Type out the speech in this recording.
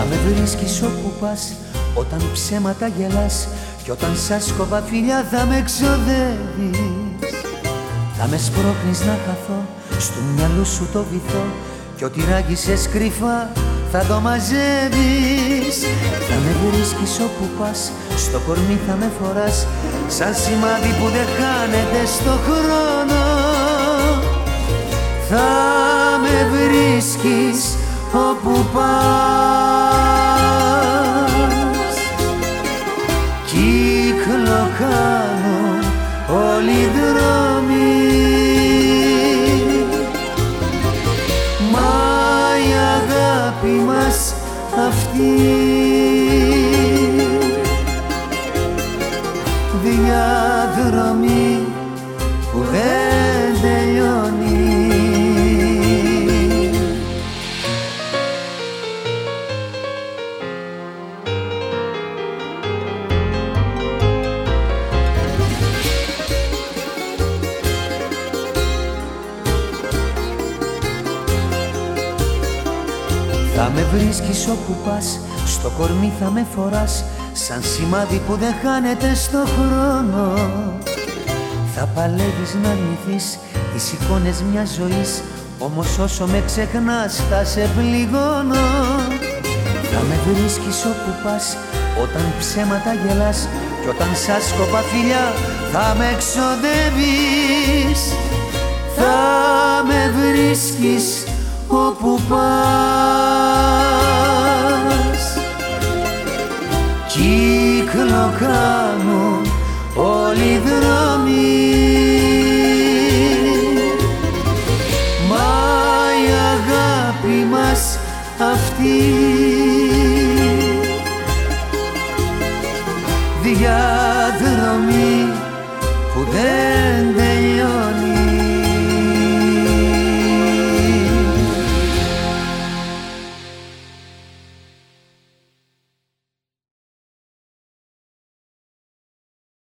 Θα με βρίσκεις όπου πας όταν ψέματα γελάς Κι όταν σας κόβα φιλιά θα με εξοδεύεις Θα με σπρώχνεις να χαθώ στο μυαλό σου το βυθό Κι ό,τι ράγισες κρυφά θα το μαζεύεις. Θα με βρίσκεις όπου πας, στο κορμί θα με φοράς Σαν σημάδι που δεν χάνεται στο χρόνο. Θα με βρίσκεις Κύκλο κάνω όλοι οι δρόμοι αγάπη μας αυτή διαδρομή που δεν Θα με βρίσκεις όπου πας, στο κορμί θα με φοράς Σαν σημάδι που δεν χάνεται στο χρόνο. Θα παλεύεις να αρνηθείς τις εικόνες μιας ζωής Όμως όσο με ξεχνάς θα σε πληγώνω. Θα με βρίσκεις όπου πας, όταν ψέματα γελάς Κι όταν σας σκοπά φιλιά θα με εξοδεύεις Θα με βρίσκεις όπου πας Κύκλο κάνουν όλοι οι δρόμοι Μα η αγάπη μας αυτή. Διαδρομή που δεν